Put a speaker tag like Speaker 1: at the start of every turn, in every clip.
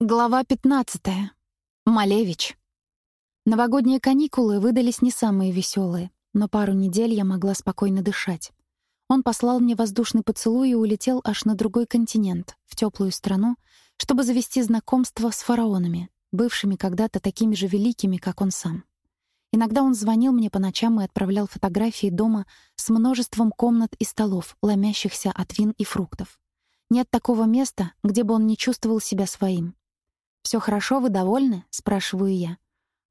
Speaker 1: Глава 15. Малевич. Новогодние каникулы выдались не самые веселые, но пару недель я могла спокойно дышать. Он послал мне воздушный поцелуй и улетел аж на другой континент, в теплую страну, чтобы завести знакомство с фараонами, бывшими когда-то такими же великими, как он сам. Иногда он звонил мне по ночам и отправлял фотографии дома с множеством комнат и столов, ломящихся от вин и фруктов. Нет такого места, где бы он не чувствовал себя своим. «Все хорошо, вы довольны?» — спрашиваю я.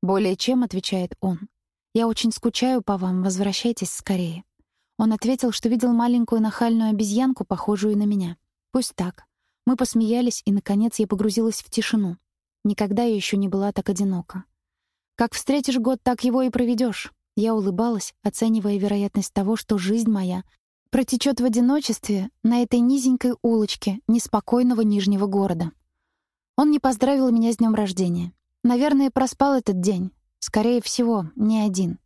Speaker 1: «Более чем», — отвечает он. «Я очень скучаю по вам, возвращайтесь скорее». Он ответил, что видел маленькую нахальную обезьянку, похожую на меня. Пусть так. Мы посмеялись, и, наконец, я погрузилась в тишину. Никогда я еще не была так одинока. «Как встретишь год, так его и проведешь. Я улыбалась, оценивая вероятность того, что жизнь моя протечет в одиночестве на этой низенькой улочке неспокойного Нижнего города. Он не поздравил меня с днем рождения. Наверное, проспал этот день. Скорее всего, не один.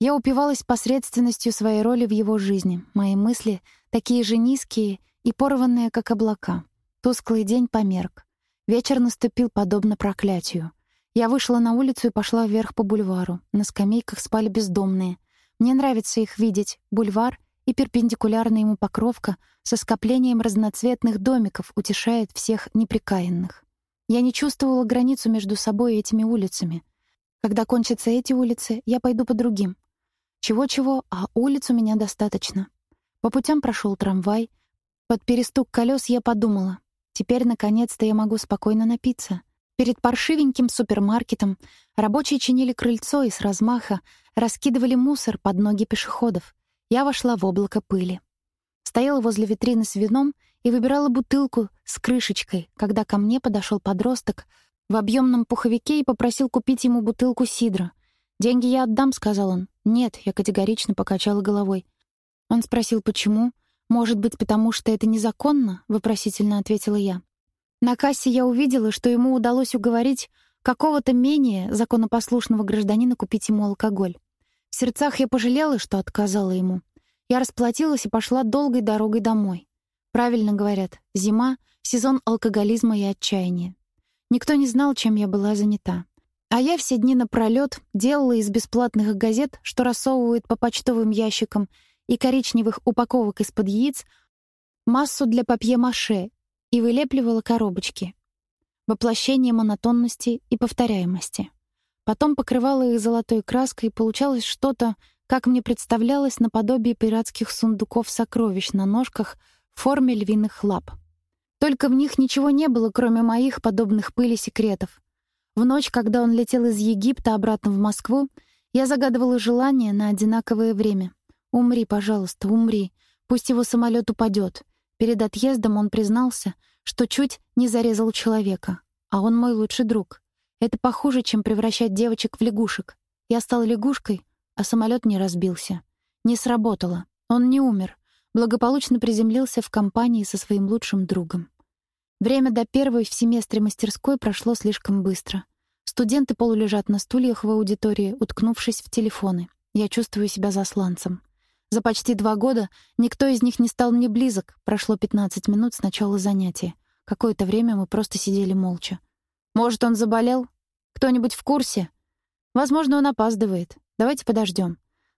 Speaker 1: Я упивалась посредственностью своей роли в его жизни. Мои мысли такие же низкие и порванные, как облака. Тусклый день померк. Вечер наступил подобно проклятию. Я вышла на улицу и пошла вверх по бульвару. На скамейках спали бездомные. Мне нравится их видеть. Бульвар и перпендикулярно ему покровка со скоплением разноцветных домиков утешает всех неприкаянных. Я не чувствовала границу между собой и этими улицами. Когда кончатся эти улицы, я пойду по другим. Чего-чего, а улиц у меня достаточно. По путям прошел трамвай. Под перестук колес я подумала. Теперь, наконец-то, я могу спокойно напиться. Перед паршивеньким супермаркетом рабочие чинили крыльцо и с размаха раскидывали мусор под ноги пешеходов. Я вошла в облако пыли. Стояла возле витрины с вином и выбирала бутылку с крышечкой, когда ко мне подошел подросток в объемном пуховике и попросил купить ему бутылку сидра. «Деньги я отдам», — сказал он. «Нет», — я категорично покачала головой. Он спросил, почему. «Может быть, потому что это незаконно?» — вопросительно ответила я. На кассе я увидела, что ему удалось уговорить какого-то менее законопослушного гражданина купить ему алкоголь. В сердцах я пожалела, что отказала ему. Я расплатилась и пошла долгой дорогой домой. Правильно говорят, зима — сезон алкоголизма и отчаяния. Никто не знал, чем я была занята. А я все дни напролёт делала из бесплатных газет, что рассовывают по почтовым ящикам, и коричневых упаковок из-под яиц, массу для папье-маше и вылепливала коробочки. Воплощение монотонности и повторяемости. Потом покрывала их золотой краской, и получалось что-то, как мне представлялось, наподобие пиратских сундуков сокровищ на ножках — в форме львиных лап. Только в них ничего не было, кроме моих подобных пыли секретов. В ночь, когда он летел из Египта обратно в Москву, я загадывала желание на одинаковое время. «Умри, пожалуйста, умри. Пусть его самолет упадет». Перед отъездом он признался, что чуть не зарезал человека, а он мой лучший друг. Это похуже, чем превращать девочек в лягушек. Я стала лягушкой, а самолет не разбился. Не сработало. Он не умер благополучно приземлился в компании со своим лучшим другом. Время до первой в семестре мастерской прошло слишком быстро. Студенты полулежат на стульях в аудитории, уткнувшись в телефоны. Я чувствую себя засланцем. За почти два года никто из них не стал мне близок. Прошло 15 минут с начала занятия. Какое-то время мы просто сидели молча. Может, он заболел? Кто-нибудь в курсе? Возможно, он опаздывает. Давайте подождем.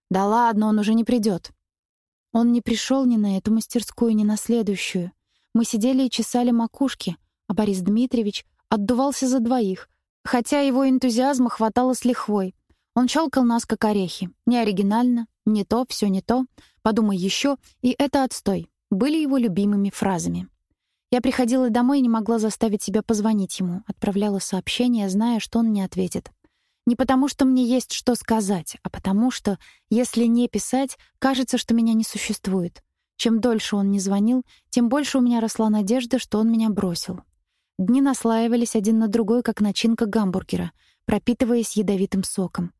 Speaker 1: Да ладно, он уже не придет. Он не пришел ни на эту мастерскую, ни на следующую. Мы сидели и чесали макушки, а Борис Дмитриевич отдувался за двоих, хотя его энтузиазма хватало с лихвой. Он щелкал нас как орехи. Не оригинально, не то, все не то. Подумай еще, и это отстой. Были его любимыми фразами. Я приходила домой и не могла заставить себя позвонить ему, отправляла сообщение, зная, что он не ответит. Не потому, что мне есть что сказать, а потому что, если не писать, кажется, что меня не существует. Чем дольше он не звонил, тем больше у меня росла надежда, что он меня бросил. Дни наслаивались один на другой, как начинка гамбургера, пропитываясь ядовитым соком.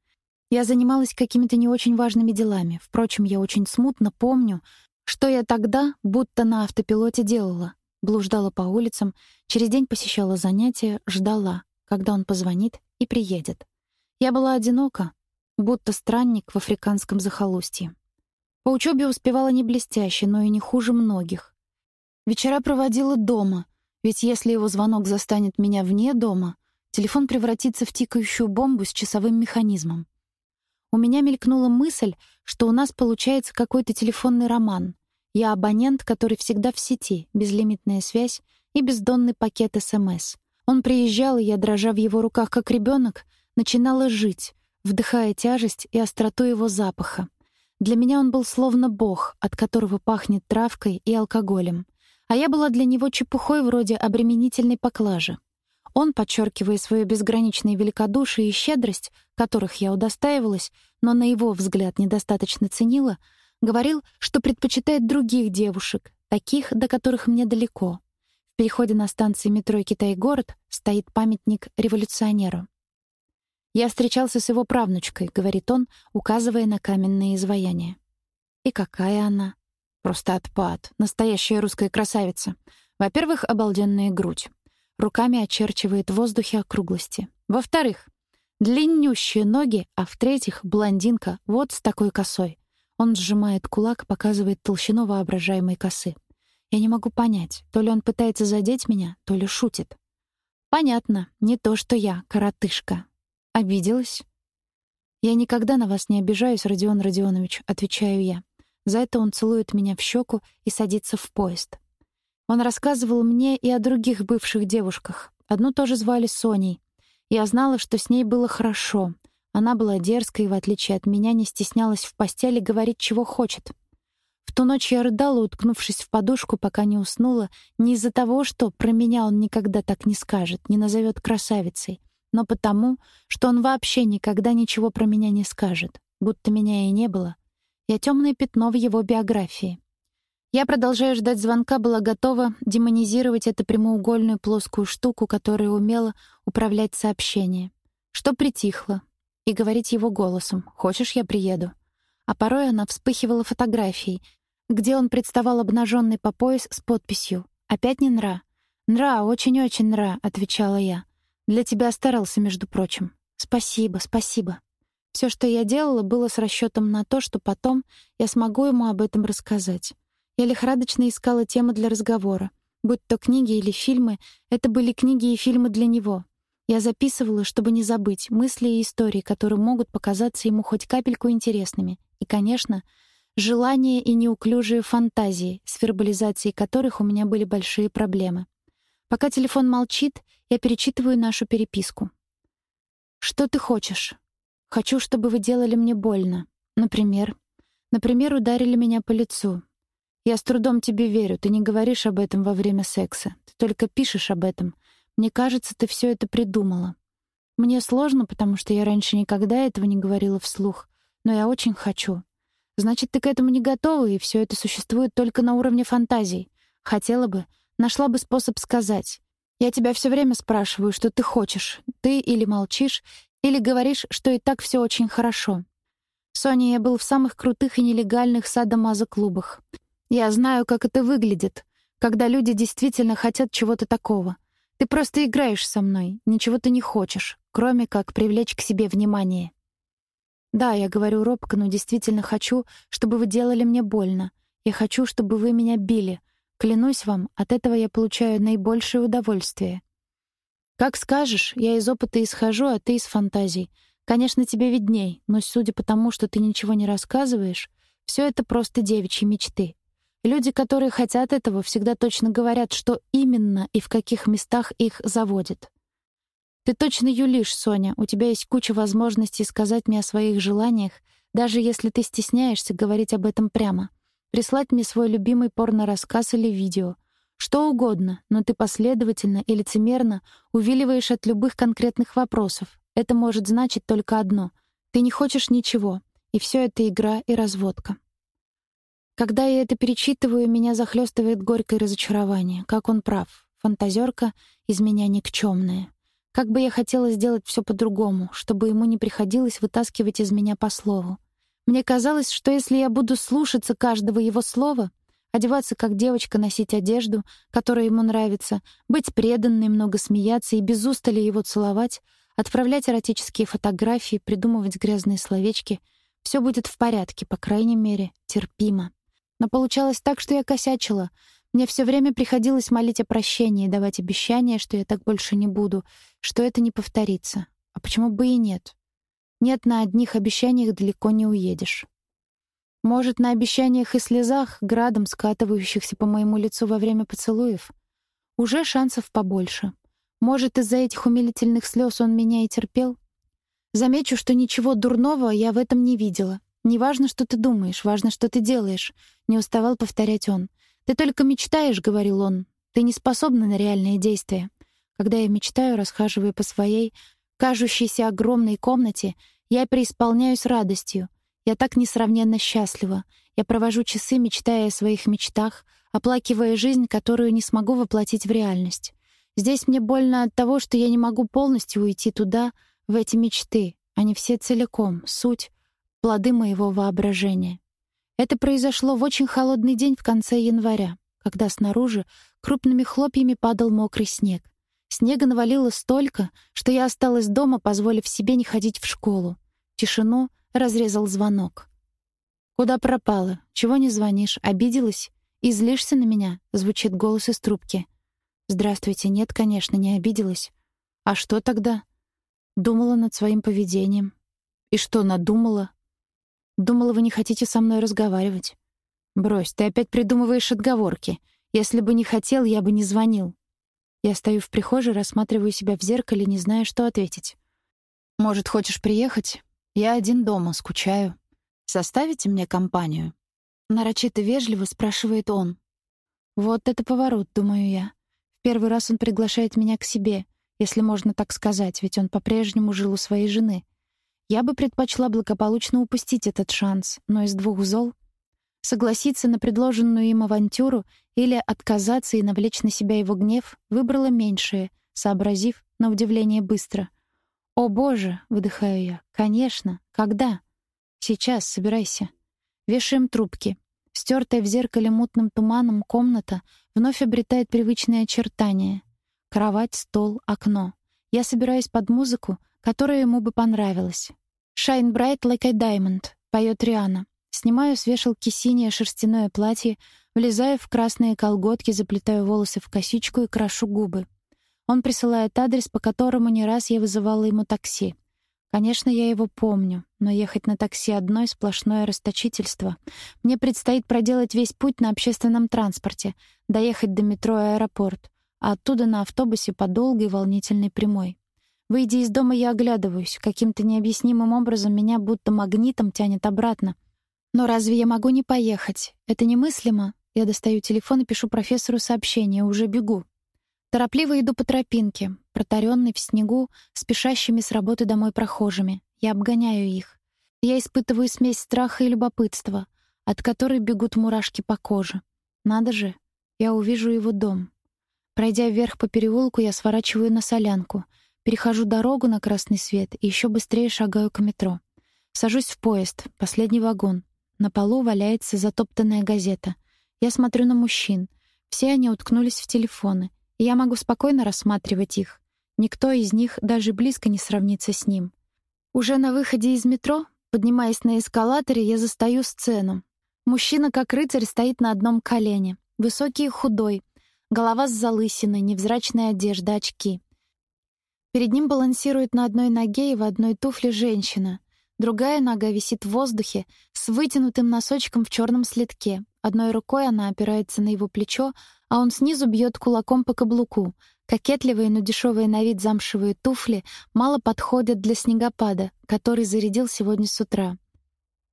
Speaker 1: Я занималась какими-то не очень важными делами. Впрочем, я очень смутно помню, что я тогда будто на автопилоте делала. Блуждала по улицам, через день посещала занятия, ждала, когда он позвонит и приедет. Я была одинока, будто странник в африканском захолустье. По учебе успевала не блестяще, но и не хуже многих. Вечера проводила дома, Ведь если его звонок застанет меня вне дома, телефон превратится в тикающую бомбу с часовым механизмом. У меня мелькнула мысль, что у нас получается какой-то телефонный роман. Я абонент, который всегда в сети, безлимитная связь и бездонный пакет СМС. Он приезжал, и я, дрожа в его руках как ребенок, начинала жить, вдыхая тяжесть и остроту его запаха. Для меня он был словно бог, от которого пахнет травкой и алкоголем. А я была для него чепухой вроде обременительной поклажи. Он, подчеркивая свое безграничное великодушие и щедрость, которых я удостаивалась, но на его взгляд недостаточно ценила, говорил, что предпочитает других девушек, таких, до которых мне далеко. В переходе на станции метро Китай-город стоит памятник революционеру. «Я встречался с его правнучкой», — говорит он, указывая на каменное изваяние. «И какая она?» «Просто отпад. Настоящая русская красавица. Во-первых, обалденная грудь руками очерчивает в воздухе округлости. Во-вторых, длиннющие ноги, а в-третьих, блондинка вот с такой косой. Он сжимает кулак, показывает толщину воображаемой косы. Я не могу понять, то ли он пытается задеть меня, то ли шутит. Понятно, не то, что я, коротышка. Обиделась? Я никогда на вас не обижаюсь, Родион Родионович, отвечаю я. За это он целует меня в щеку и садится в поезд. Он рассказывал мне и о других бывших девушках. Одну тоже звали Соней. Я знала, что с ней было хорошо. Она была дерзкой и, в отличие от меня, не стеснялась в постели говорить, чего хочет. В ту ночь я рыдала, уткнувшись в подушку, пока не уснула, не из-за того, что про меня он никогда так не скажет, не назовет красавицей, но потому, что он вообще никогда ничего про меня не скажет, будто меня и не было. Я темное пятно в его биографии. Я, продолжая ждать звонка, была готова демонизировать эту прямоугольную плоскую штуку, которая умела управлять сообщением. Что притихло. И говорить его голосом «Хочешь, я приеду?» А порой она вспыхивала фотографией, где он представал обнаженный по пояс с подписью «Опять не нра». «Нра, очень-очень нра», — отвечала я. «Для тебя старался, между прочим». «Спасибо, спасибо». Все, что я делала, было с расчетом на то, что потом я смогу ему об этом рассказать. Я лихорадочно искала темы для разговора. Будь то книги или фильмы, это были книги и фильмы для него. Я записывала, чтобы не забыть, мысли и истории, которые могут показаться ему хоть капельку интересными. И, конечно, желания и неуклюжие фантазии, с вербализацией которых у меня были большие проблемы. Пока телефон молчит, я перечитываю нашу переписку. «Что ты хочешь?» «Хочу, чтобы вы делали мне больно. Например?» «Например, ударили меня по лицу. Я с трудом тебе верю. Ты не говоришь об этом во время секса. Ты только пишешь об этом. Мне кажется, ты все это придумала. Мне сложно, потому что я раньше никогда этого не говорила вслух, но я очень хочу. Значит, ты к этому не готова, и все это существует только на уровне фантазий. Хотела бы, нашла бы способ сказать. Я тебя все время спрашиваю, что ты хочешь. Ты или молчишь, или говоришь, что и так все очень хорошо. Соня, я был в самых крутых и нелегальных садомазо-клубах. Я знаю, как это выглядит, когда люди действительно хотят чего-то такого. Ты просто играешь со мной, ничего ты не хочешь, кроме как привлечь к себе внимание. Да, я говорю робко, но действительно хочу, чтобы вы делали мне больно. Я хочу, чтобы вы меня били. Клянусь вам, от этого я получаю наибольшее удовольствие. Как скажешь, я из опыта исхожу, а ты из фантазий. Конечно, тебе видней, но судя по тому, что ты ничего не рассказываешь, все это просто девичьи мечты. Люди, которые хотят этого, всегда точно говорят, что именно и в каких местах их заводит. Ты точно юлишь, Соня. У тебя есть куча возможностей сказать мне о своих желаниях, даже если ты стесняешься говорить об этом прямо. Прислать мне свой любимый порно-рассказ или видео. Что угодно, но ты последовательно и лицемерно увиливаешь от любых конкретных вопросов. Это может значить только одно. Ты не хочешь ничего, и все это игра и разводка. Когда я это перечитываю, меня захлестывает горькое разочарование. Как он прав. Фантазерка из меня никчемная. Как бы я хотела сделать все по-другому, чтобы ему не приходилось вытаскивать из меня по слову. Мне казалось, что если я буду слушаться каждого его слова, одеваться как девочка, носить одежду, которая ему нравится, быть преданной, много смеяться и без устали его целовать, отправлять эротические фотографии, придумывать грязные словечки, все будет в порядке, по крайней мере, терпимо. Но получалось так, что я косячила. Мне все время приходилось молить о прощении и давать обещания, что я так больше не буду, что это не повторится. А почему бы и нет? Нет, на одних обещаниях далеко не уедешь. Может, на обещаниях и слезах, градом скатывающихся по моему лицу во время поцелуев? Уже шансов побольше. Может, из-за этих умилительных слез он меня и терпел? Замечу, что ничего дурного я в этом не видела. Не важно, что ты думаешь, важно, что ты делаешь, не уставал повторять он. Ты только мечтаешь, говорил он. Ты не способна на реальные действия. Когда я мечтаю, расхаживая по своей кажущейся огромной комнате, я преисполняюсь радостью. Я так несравненно счастлива. Я провожу часы, мечтая о своих мечтах, оплакивая жизнь, которую не смогу воплотить в реальность. Здесь мне больно от того, что я не могу полностью уйти туда, в эти мечты, они все целиком, суть, плоды моего воображения. Это произошло в очень холодный день в конце января, когда снаружи крупными хлопьями падал мокрый снег. Снега навалило столько, что я осталась дома, позволив себе не ходить в школу. Тишину разрезал звонок. «Куда пропала? Чего не звонишь? Обиделась? И злишься на меня?» — звучит голос из трубки. «Здравствуйте. Нет, конечно, не обиделась. А что тогда?» Думала над своим поведением. И что надумала? Думала, вы не хотите со мной разговаривать. Брось, ты опять придумываешь отговорки. Если бы не хотел, я бы не звонил. Я стою в прихожей, рассматриваю себя в зеркале, не зная, что ответить. Может, хочешь приехать? Я один дома, скучаю. Составите мне компанию? Нарочито вежливо спрашивает он. Вот это поворот, думаю я. В первый раз он приглашает меня к себе, если можно так сказать, ведь он по-прежнему жил у своей жены. Я бы предпочла благополучно упустить этот шанс, но из двух зол согласиться на предложенную им авантюру или отказаться и навлечь на себя его гнев выбрала меньшее, сообразив на удивление быстро. «О, Боже!» — выдыхаю я. «Конечно! Когда?» «Сейчас, собирайся». Вешаем трубки. Стертая в зеркале мутным туманом комната вновь обретает привычные очертания. Кровать, стол, окно. Я собираюсь под музыку, которая ему бы понравилась. «Shine bright like a diamond», — поет Риана. Снимаю с вешалки синее шерстяное платье, влезаю в красные колготки, заплетаю волосы в косичку и крашу губы. Он присылает адрес, по которому не раз я вызывала ему такси. Конечно, я его помню, но ехать на такси одной — сплошное расточительство. Мне предстоит проделать весь путь на общественном транспорте, доехать до метро и аэропорт, а оттуда на автобусе по долгой волнительной прямой. Выйдя из дома, я оглядываюсь. Каким-то необъяснимым образом меня будто магнитом тянет обратно. Но разве я могу не поехать? Это немыслимо. Я достаю телефон и пишу профессору сообщение, уже бегу. Торопливо иду по тропинке, протаренной в снегу, спешащими с работы домой прохожими. Я обгоняю их. Я испытываю смесь страха и любопытства, от которой бегут мурашки по коже. Надо же, я увижу его дом. Пройдя вверх по переулку, я сворачиваю на солянку, перехожу дорогу на красный свет и еще быстрее шагаю к метро. Сажусь в поезд, последний вагон. На полу валяется затоптанная газета. Я смотрю на мужчин. Все они уткнулись в телефоны и я могу спокойно рассматривать их. Никто из них даже близко не сравнится с ним. Уже на выходе из метро, поднимаясь на эскалаторе, я застаю сцену. Мужчина, как рыцарь, стоит на одном колене. Высокий и худой, голова с залысиной, невзрачная одежда, очки. Перед ним балансирует на одной ноге и в одной туфле женщина. Другая нога висит в воздухе с вытянутым носочком в черном следке. Одной рукой она опирается на его плечо, а он снизу бьет кулаком по каблуку. Кокетливые, но дешевые на вид замшевые туфли мало подходят для снегопада, который зарядил сегодня с утра.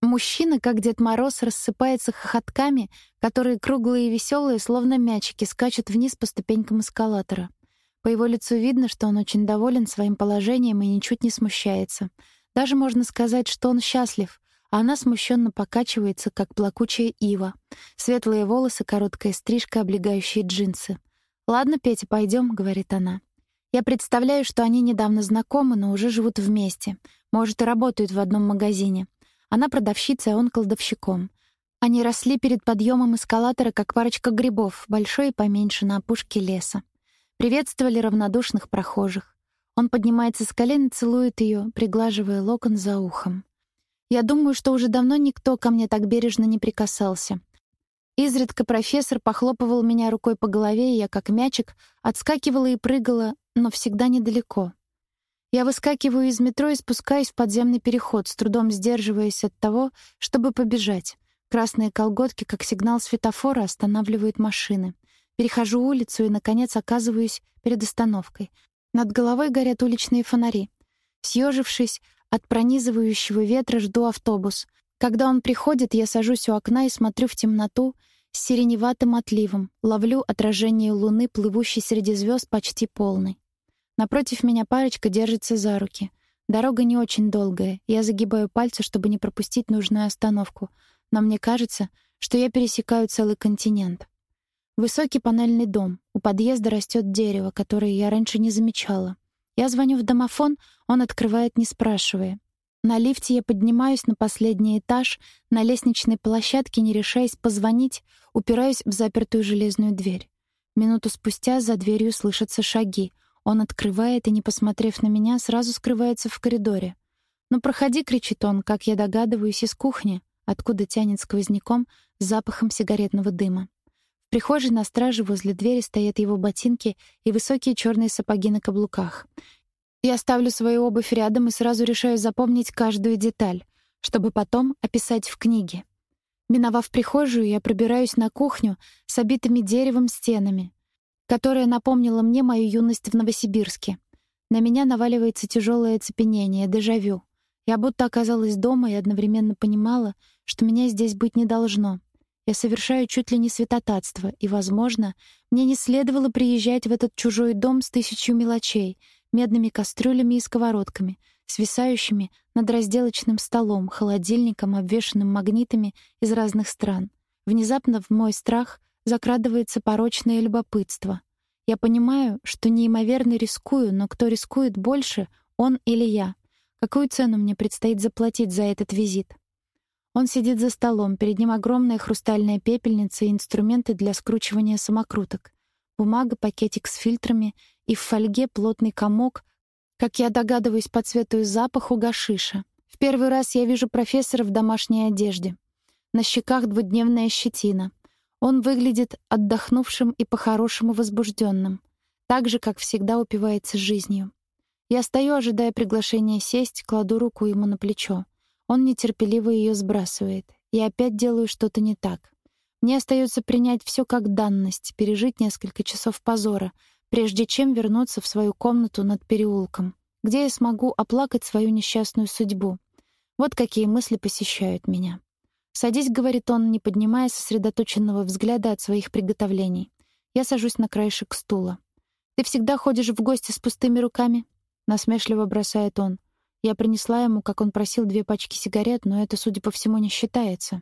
Speaker 1: Мужчина, как Дед Мороз, рассыпается хохотками, которые круглые и веселые, словно мячики, скачут вниз по ступенькам эскалатора. По его лицу видно, что он очень доволен своим положением и ничуть не смущается. Даже можно сказать, что он счастлив, она смущенно покачивается, как плакучая ива. Светлые волосы, короткая стрижка, облегающие джинсы. «Ладно, Петя, пойдем», — говорит она. Я представляю, что они недавно знакомы, но уже живут вместе. Может, и работают в одном магазине. Она продавщица, а он кладовщиком. Они росли перед подъемом эскалатора, как парочка грибов, большой и поменьше, на опушке леса. Приветствовали равнодушных прохожих. Он поднимается с колен и целует ее, приглаживая локон за ухом. Я думаю, что уже давно никто ко мне так бережно не прикасался. Изредка профессор похлопывал меня рукой по голове, и я, как мячик, отскакивала и прыгала, но всегда недалеко. Я выскакиваю из метро и спускаюсь в подземный переход, с трудом сдерживаясь от того, чтобы побежать. Красные колготки, как сигнал светофора, останавливают машины. Перехожу улицу и, наконец, оказываюсь перед остановкой. Над головой горят уличные фонари. Съежившись от пронизывающего ветра, жду автобус. Когда он приходит, я сажусь у окна и смотрю в темноту с сиреневатым отливом, ловлю отражение луны, плывущей среди звезд почти полной. Напротив меня парочка держится за руки. Дорога не очень долгая. Я загибаю пальцы, чтобы не пропустить нужную остановку, но мне кажется, что я пересекаю целый континент. Высокий панельный дом. У подъезда растет дерево, которое я раньше не замечала. Я звоню в домофон, он открывает, не спрашивая. На лифте я поднимаюсь на последний этаж, на лестничной площадке, не решаясь позвонить, упираюсь в запертую железную дверь. Минуту спустя за дверью слышатся шаги. Он открывает и, не посмотрев на меня, сразу скрывается в коридоре. «Ну, проходи», — кричит он, как я догадываюсь, из кухни, откуда тянет сквозняком запахом сигаретного дыма. Прихожей на страже возле двери стоят его ботинки и высокие черные сапоги на каблуках. Я ставлю свою обувь рядом и сразу решаю запомнить каждую деталь, чтобы потом описать в книге. Миновав прихожую, я пробираюсь на кухню с обитыми деревом стенами, которая напомнила мне мою юность в Новосибирске. На меня наваливается тяжелое оцепенение, дежавю. Я будто оказалась дома и одновременно понимала, что меня здесь быть не должно. Я совершаю чуть ли не святотатство, и, возможно, мне не следовало приезжать в этот чужой дом с тысячью мелочей — медными кастрюлями и сковородками, свисающими над разделочным столом, холодильником, обвешанным магнитами из разных стран. Внезапно в мой страх закрадывается порочное любопытство. Я понимаю, что неимоверно рискую, но кто рискует больше, он или я? Какую цену мне предстоит заплатить за этот визит? Он сидит за столом, перед ним огромная хрустальная пепельница и инструменты для скручивания самокруток. Бумага, пакетик с фильтрами и в фольге плотный комок, как я догадываюсь по цвету и запаху гашиша. В первый раз я вижу профессора в домашней одежде. На щеках двудневная щетина. Он выглядит отдохнувшим и по-хорошему возбужденным, так же, как всегда упивается жизнью. Я стою, ожидая приглашения сесть, кладу руку ему на плечо. Он нетерпеливо ее сбрасывает. Я опять делаю что-то не так. Мне остается принять все как данность, пережить несколько часов позора, прежде чем вернуться в свою комнату над переулком, где я смогу оплакать свою несчастную судьбу. Вот какие мысли посещают меня. «Садись», — говорит он, не поднимая сосредоточенного взгляда от своих приготовлений. Я сажусь на краешек стула. «Ты всегда ходишь в гости с пустыми руками?» — насмешливо бросает он. Я принесла ему, как он просил, две пачки сигарет, но это, судя по всему, не считается.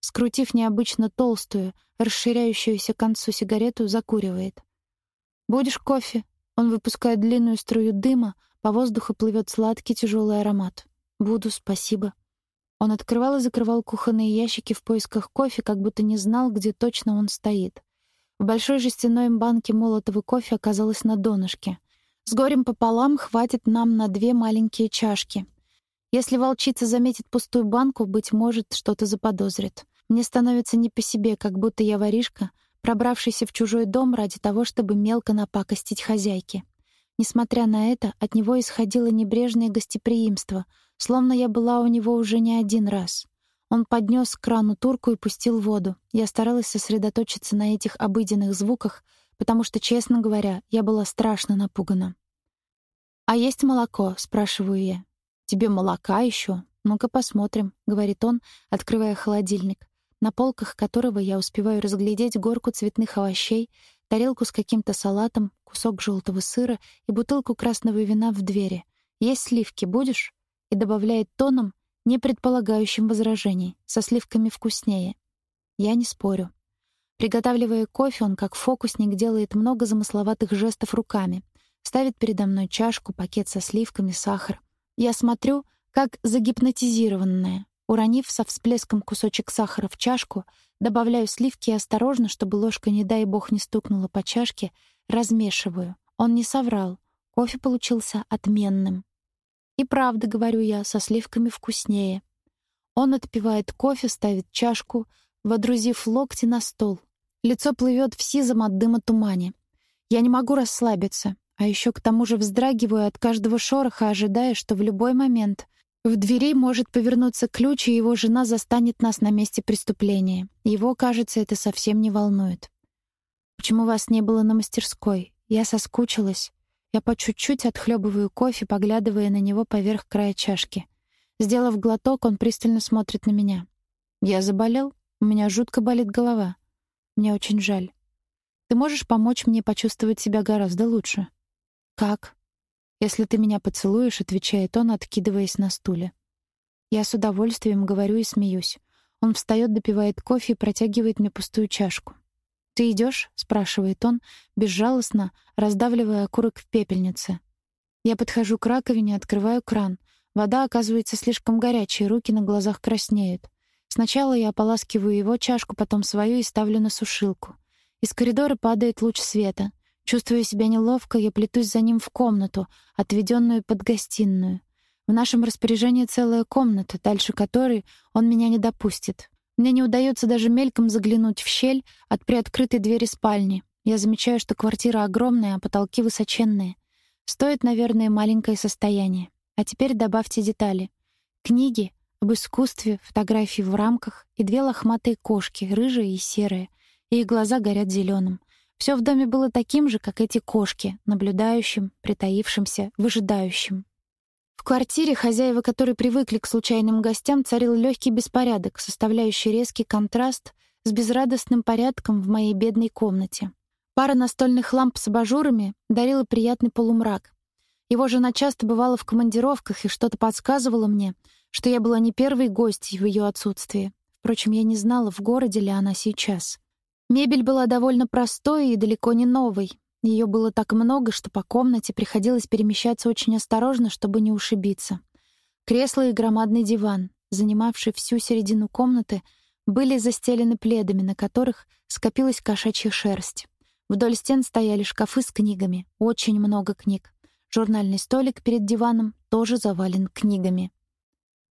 Speaker 1: Скрутив необычно толстую, расширяющуюся к концу сигарету, закуривает. «Будешь кофе?» Он выпускает длинную струю дыма, по воздуху плывет сладкий тяжелый аромат. «Буду, спасибо». Он открывал и закрывал кухонные ящики в поисках кофе, как будто не знал, где точно он стоит. В большой жестяной банке молотого кофе оказалось на донышке. С горем пополам хватит нам на две маленькие чашки. Если волчица заметит пустую банку, быть может, что-то заподозрит. Мне становится не по себе, как будто я воришка, пробравшийся в чужой дом ради того, чтобы мелко напакостить хозяйке. Несмотря на это, от него исходило небрежное гостеприимство, словно я была у него уже не один раз. Он поднес к крану турку и пустил воду. Я старалась сосредоточиться на этих обыденных звуках, потому что, честно говоря, я была страшно напугана. «А есть молоко?» — спрашиваю я. «Тебе молока еще? Ну-ка посмотрим», — говорит он, открывая холодильник на полках которого я успеваю разглядеть горку цветных овощей, тарелку с каким-то салатом, кусок желтого сыра и бутылку красного вина в двери. «Есть сливки, будешь?» И добавляет тоном, не предполагающим возражений, со сливками вкуснее. Я не спорю. Приготавливая кофе, он как фокусник делает много замысловатых жестов руками. Ставит передо мной чашку, пакет со сливками, сахар. Я смотрю, как загипнотизированная, Уронив со всплеском кусочек сахара в чашку, добавляю сливки и осторожно, чтобы ложка, не дай бог, не стукнула по чашке, размешиваю. Он не соврал. Кофе получился отменным. И правда, говорю я, со сливками вкуснее. Он отпивает кофе, ставит чашку, водрузив локти на стол. Лицо плывет в сизом от дыма тумане. Я не могу расслабиться, а еще к тому же вздрагиваю от каждого шороха, ожидая, что в любой момент в двери может повернуться ключ, и его жена застанет нас на месте преступления. Его, кажется, это совсем не волнует. Почему вас не было на мастерской? Я соскучилась. Я по чуть-чуть отхлебываю кофе, поглядывая на него поверх края чашки. Сделав глоток, он пристально смотрит на меня. Я заболел? У меня жутко болит голова. Мне очень жаль. Ты можешь помочь мне почувствовать себя гораздо лучше? Как? Если ты меня поцелуешь, отвечает он, откидываясь на стуле. Я с удовольствием говорю и смеюсь. Он встает, допивает кофе и протягивает мне пустую чашку. «Ты идешь?» — спрашивает он, безжалостно, раздавливая окурок в пепельнице. Я подхожу к раковине, открываю кран. Вода оказывается слишком горячей, руки на глазах краснеют. Сначала я ополаскиваю его чашку, потом свою и ставлю на сушилку. Из коридора падает луч света. Чувствуя себя неловко, я плетусь за ним в комнату, отведенную под гостиную. В нашем распоряжении целая комната, дальше которой он меня не допустит. Мне не удается даже мельком заглянуть в щель от приоткрытой двери спальни. Я замечаю, что квартира огромная, а потолки высоченные. Стоит, наверное, маленькое состояние. А теперь добавьте детали. Книги, об искусстве, фотографии в рамках и две лохматые кошки, рыжие и серые. Их глаза горят зеленым. Все в доме было таким же, как эти кошки, наблюдающим, притаившимся, выжидающим. В квартире, хозяева которой привыкли к случайным гостям, царил легкий беспорядок, составляющий резкий контраст с безрадостным порядком в моей бедной комнате. Пара настольных ламп с абажурами дарила приятный полумрак. Его жена часто бывала в командировках, и что-то подсказывало мне — что я была не первой гостьей в ее отсутствии. Впрочем, я не знала, в городе ли она сейчас. Мебель была довольно простой и далеко не новой. Ее было так много, что по комнате приходилось перемещаться очень осторожно, чтобы не ушибиться. Кресло и громадный диван, занимавший всю середину комнаты, были застелены пледами, на которых скопилась кошачья шерсть. Вдоль стен стояли шкафы с книгами, очень много книг. Журнальный столик перед диваном тоже завален книгами.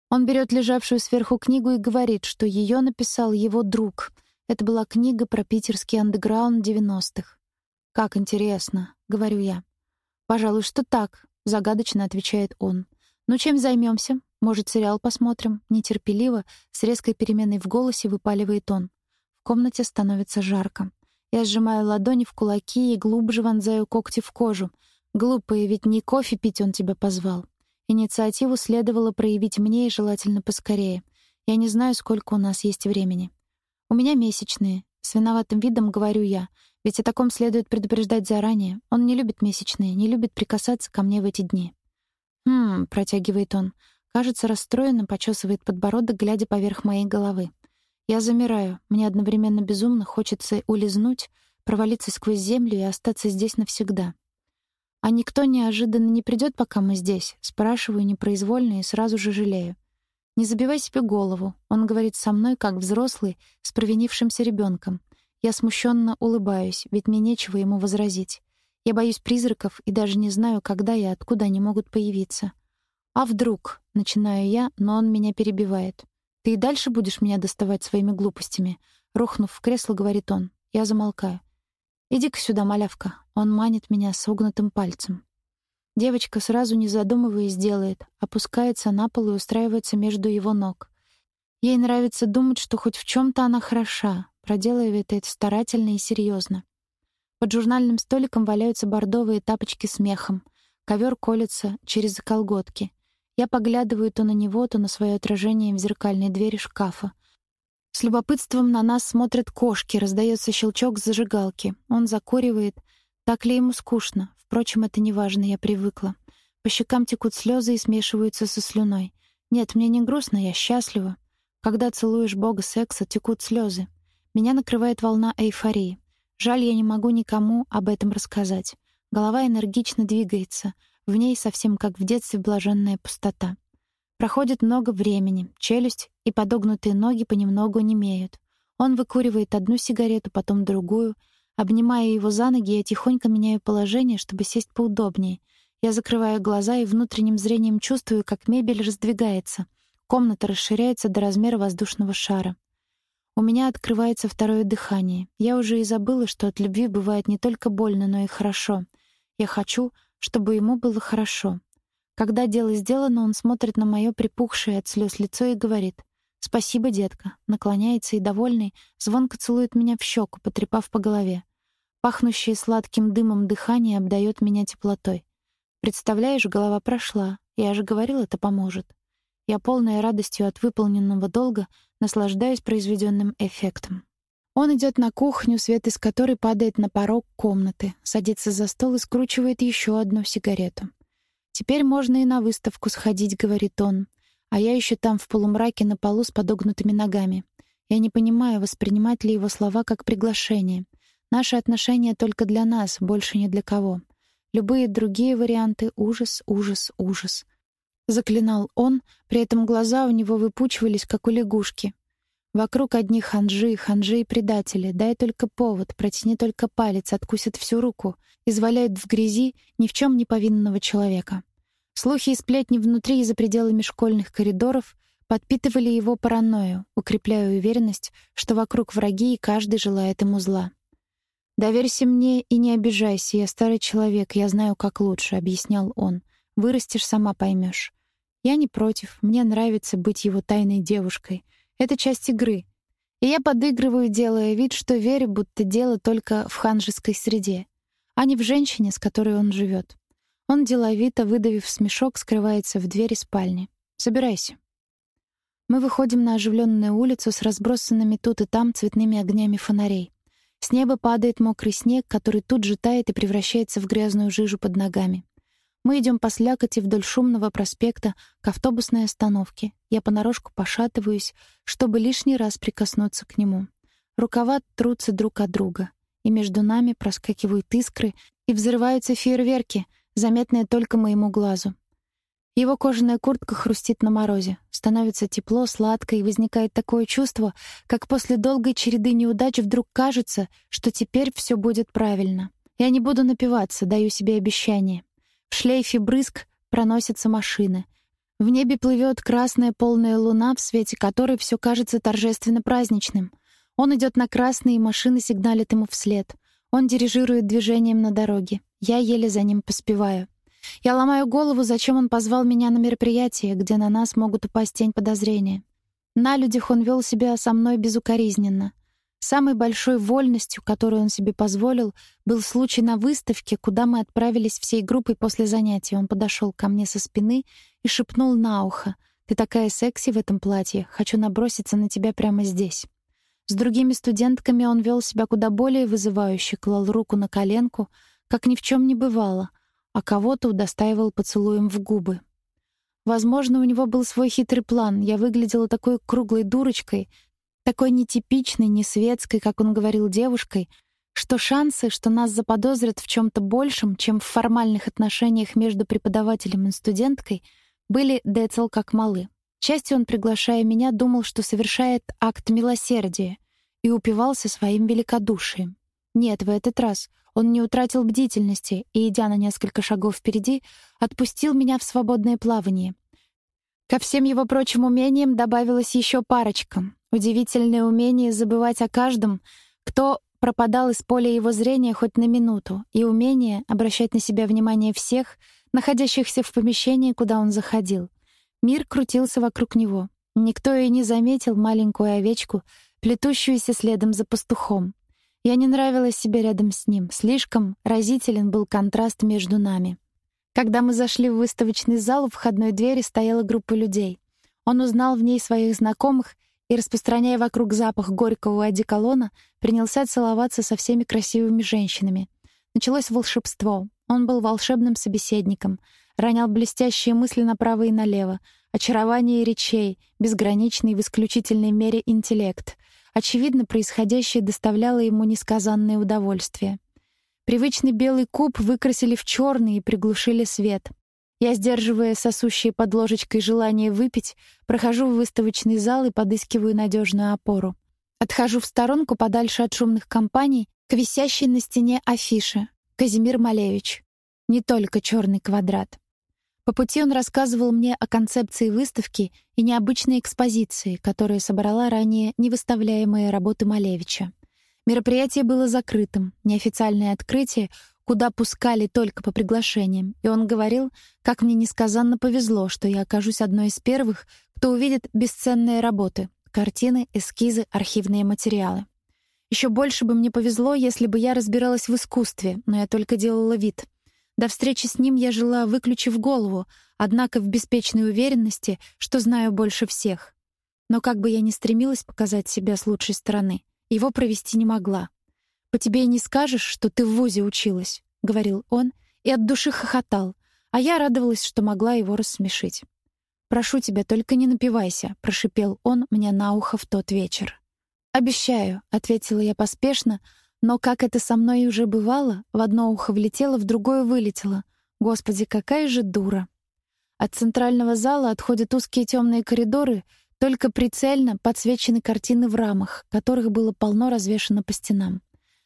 Speaker 1: Он берет лежавшую сверху книгу и говорит, что ее написал его друг. Это была книга про питерский андеграунд 90-х. «Как интересно», — говорю я. «Пожалуй, что так», — загадочно отвечает он. «Ну, чем займемся? Может, сериал посмотрим?» Нетерпеливо, с резкой переменой в голосе выпаливает он. В комнате становится жарко. Я сжимаю ладони в кулаки и глубже вонзаю когти в кожу. Глупые, ведь не кофе пить он тебя позвал. Инициативу следовало проявить мне и желательно поскорее. Я не знаю, сколько у нас есть времени. У меня месячные. С виноватым видом говорю я, ведь о таком следует предупреждать заранее. Он не любит месячные, не любит прикасаться ко мне в эти дни. «Хм», — протягивает он. Кажется, расстроенно почесывает подбородок, глядя поверх моей головы. Я замираю. Мне одновременно безумно хочется улизнуть, провалиться сквозь землю и остаться здесь навсегда. «А никто неожиданно не придет, пока мы здесь?» Спрашиваю непроизвольно и сразу же жалею. «Не забивай себе голову». Он говорит со мной, как взрослый, с провинившимся ребенком. Я смущенно улыбаюсь, ведь мне нечего ему возразить. Я боюсь призраков и даже не знаю, когда и откуда они могут появиться. «А вдруг?» — начинаю я, но он меня перебивает. «Ты и дальше будешь меня доставать своими глупостями?» Рухнув в кресло, говорит он. Я замолкаю. «Иди-ка сюда, малявка». Он манит меня согнутым пальцем. Девочка сразу не задумываясь делает, опускается на пол и устраивается между его ног. Ей нравится думать, что хоть в чем то она хороша, проделывает это старательно и серьезно. Под журнальным столиком валяются бордовые тапочки с мехом. Ковер колется через колготки. Я поглядываю то на него, то на свое отражение в зеркальной двери шкафа. С любопытством на нас смотрят кошки, раздается щелчок зажигалки. Он закуривает. Так ли ему скучно? Впрочем, это не важно, я привыкла. По щекам текут слезы и смешиваются со слюной. Нет, мне не грустно, я счастлива. Когда целуешь бога секса, текут слезы. Меня накрывает волна эйфории. Жаль, я не могу никому об этом рассказать. Голова энергично двигается. В ней совсем как в детстве блаженная пустота. Проходит много времени, челюсть и подогнутые ноги понемногу немеют. Он выкуривает одну сигарету, потом другую. Обнимая его за ноги, я тихонько меняю положение, чтобы сесть поудобнее. Я закрываю глаза и внутренним зрением чувствую, как мебель раздвигается. Комната расширяется до размера воздушного шара. У меня открывается второе дыхание. Я уже и забыла, что от любви бывает не только больно, но и хорошо. Я хочу, чтобы ему было хорошо. Когда дело сделано, он смотрит на мое припухшее от слез лицо и говорит: "Спасибо, детка". Наклоняется и довольный, звонко целует меня в щеку, потрепав по голове. Пахнущее сладким дымом дыхание обдает меня теплотой. Представляешь, голова прошла. Я же говорил, это поможет. Я полная радостью от выполненного долга наслаждаюсь произведенным эффектом. Он идет на кухню, свет из которой падает на порог комнаты, садится за стол и скручивает еще одну сигарету. Теперь можно и на выставку сходить, говорит он. А я еще там в полумраке на полу с подогнутыми ногами. Я не понимаю, воспринимать ли его слова как приглашение. Наши отношения только для нас, больше ни для кого. Любые другие варианты — ужас, ужас, ужас. Заклинал он, при этом глаза у него выпучивались, как у лягушки. Вокруг одни ханжи, ханжи и предатели. Дай только повод, протяни только палец, откусят всю руку, изваляют в грязи ни в чем не повинного человека. Слухи и сплетни внутри и за пределами школьных коридоров подпитывали его паранойю, укрепляя уверенность, что вокруг враги и каждый желает ему зла. «Доверься мне и не обижайся, я старый человек, я знаю, как лучше», — объяснял он. «Вырастешь, сама поймешь. Я не против, мне нравится быть его тайной девушкой. Это часть игры. И я подыгрываю, делая вид, что верю, будто дело только в ханжеской среде, а не в женщине, с которой он живет. Он деловито, выдавив смешок, скрывается в двери спальни. «Собирайся». Мы выходим на оживленную улицу с разбросанными тут и там цветными огнями фонарей. С неба падает мокрый снег, который тут же тает и превращается в грязную жижу под ногами. Мы идем по слякоти вдоль шумного проспекта к автобусной остановке. Я понарошку пошатываюсь, чтобы лишний раз прикоснуться к нему. Рукава трутся друг от друга, и между нами проскакивают искры и взрываются фейерверки, заметные только моему глазу. Его кожаная куртка хрустит на морозе. Становится тепло, сладко, и возникает такое чувство, как после долгой череды неудач вдруг кажется, что теперь все будет правильно. Я не буду напиваться, даю себе обещание. В шлейфе брызг проносятся машины. В небе плывет красная полная луна, в свете которой все кажется торжественно праздничным. Он идет на красный, и машины сигналят ему вслед. Он дирижирует движением на дороге. Я еле за ним поспеваю. Я ломаю голову, зачем он позвал меня на мероприятие, где на нас могут упасть тень подозрения. На людях он вел себя со мной безукоризненно. Самой большой вольностью, которую он себе позволил, был случай на выставке, куда мы отправились всей группой после занятия. Он подошел ко мне со спины и шепнул на ухо: "Ты такая секси в этом платье, хочу наброситься на тебя прямо здесь". С другими студентками он вел себя куда более вызывающе, клал руку на коленку, как ни в чем не бывало, а кого-то удостаивал поцелуем в губы. Возможно, у него был свой хитрый план. Я выглядела такой круглой дурочкой, такой нетипичной, не светской, как он говорил, девушкой, что шансы, что нас заподозрят в чем то большем, чем в формальных отношениях между преподавателем и студенткой, были децл как малы. Частью он, приглашая меня, думал, что совершает акт милосердия и упивался своим великодушием. Нет, в этот раз он не утратил бдительности и, идя на несколько шагов впереди, отпустил меня в свободное плавание. Ко всем его прочим умениям добавилась еще парочка. Удивительное умение забывать о каждом, кто пропадал из поля его зрения хоть на минуту, и умение обращать на себя внимание всех, находящихся в помещении, куда он заходил. Мир крутился вокруг него. Никто и не заметил маленькую овечку, плетущуюся следом за пастухом. Я не нравилась себе рядом с ним. Слишком разителен был контраст между нами. Когда мы зашли в выставочный зал, у входной двери стояла группа людей. Он узнал в ней своих знакомых и, распространяя вокруг запах горького одеколона, принялся целоваться со всеми красивыми женщинами. Началось волшебство. Он был волшебным собеседником, ронял блестящие мысли направо и налево, очарование речей, безграничный в исключительной мере интеллект — Очевидно, происходящее доставляло ему несказанное удовольствие. Привычный белый куб выкрасили в черный и приглушили свет. Я, сдерживая сосущее под ложечкой желание выпить, прохожу в выставочный зал и подыскиваю надежную опору. Отхожу в сторонку подальше от шумных компаний к висящей на стене афише «Казимир Малевич». Не только черный квадрат. По пути он рассказывал мне о концепции выставки и необычной экспозиции, которую собрала ранее невыставляемые работы Малевича. Мероприятие было закрытым, неофициальное открытие, куда пускали только по приглашениям, и он говорил, как мне несказанно повезло, что я окажусь одной из первых, кто увидит бесценные работы, картины, эскизы, архивные материалы. Еще больше бы мне повезло, если бы я разбиралась в искусстве, но я только делала вид — до встречи с ним я жила, выключив голову, однако в беспечной уверенности, что знаю больше всех. Но как бы я ни стремилась показать себя с лучшей стороны, его провести не могла. «По тебе и не скажешь, что ты в ВУЗе училась», — говорил он и от души хохотал, а я радовалась, что могла его рассмешить. «Прошу тебя, только не напивайся», — прошипел он мне на ухо в тот вечер. «Обещаю», — ответила я поспешно, но как это со мной уже бывало, в одно ухо влетело, в другое вылетело. Господи, какая же дура. От центрального зала отходят узкие темные коридоры, только прицельно подсвечены картины в рамах, которых было полно развешано по стенам.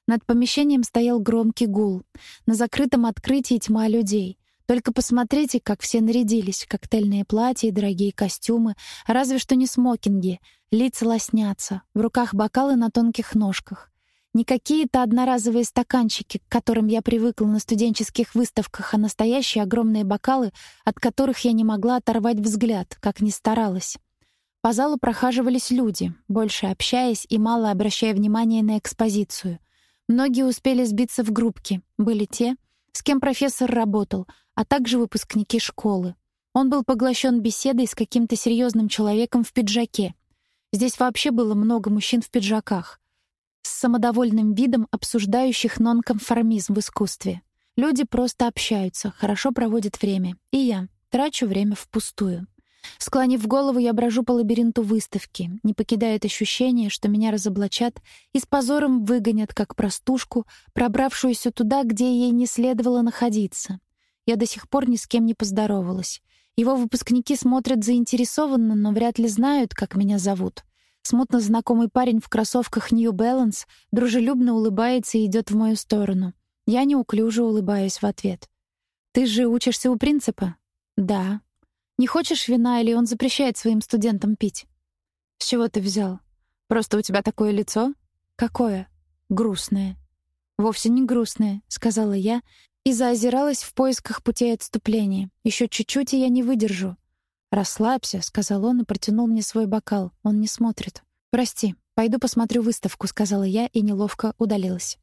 Speaker 1: Над помещением стоял громкий гул. На закрытом открытии тьма людей. Только посмотрите, как все нарядились: коктейльные платья и дорогие костюмы, разве что не смокинги. Лица лоснятся, в руках бокалы на тонких ножках. Не какие-то одноразовые стаканчики, к которым я привыкла на студенческих выставках, а настоящие огромные бокалы, от которых я не могла оторвать взгляд, как ни старалась. По залу прохаживались люди, больше общаясь и мало обращая внимания на экспозицию. Многие успели сбиться в группки. Были те, с кем профессор работал, а также выпускники школы. Он был поглощен беседой с каким-то серьезным человеком в пиджаке. Здесь вообще было много мужчин в пиджаках с самодовольным видом обсуждающих нонконформизм в искусстве. Люди просто общаются, хорошо проводят время. И я трачу время впустую. Склонив голову, я брожу по лабиринту выставки, не покидает ощущение, что меня разоблачат и с позором выгонят, как простушку, пробравшуюся туда, где ей не следовало находиться. Я до сих пор ни с кем не поздоровалась. Его выпускники смотрят заинтересованно, но вряд ли знают, как меня зовут. Смутно знакомый парень в кроссовках New Balance дружелюбно улыбается и идет в мою сторону. Я неуклюже улыбаюсь в ответ. «Ты же учишься у принципа?» «Да». «Не хочешь вина или он запрещает своим студентам пить?» «С чего ты взял? Просто у тебя такое лицо?» «Какое?» «Грустное». «Вовсе не грустное», — сказала я и заозиралась в поисках путей отступления. Еще чуть-чуть, и я не выдержу. «Расслабься», — сказал он и протянул мне свой бокал. Он не смотрит. «Прости, пойду посмотрю выставку», — сказала я и неловко удалилась.